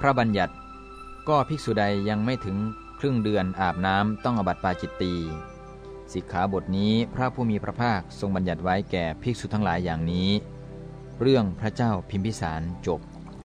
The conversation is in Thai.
พระบัญญัติ ก็ภิกษุใดยังไม่ถึงครึ่งเดือนอาบน้ำต้องอบัติปาจิตตีสิกขาบทนี้พระผู้มีพระภาคทรงบัญญัติไว้แก่ภิกษุทั้งหลายอย่างนี้ เรื่องพระเจ้าพิมพิสารจบ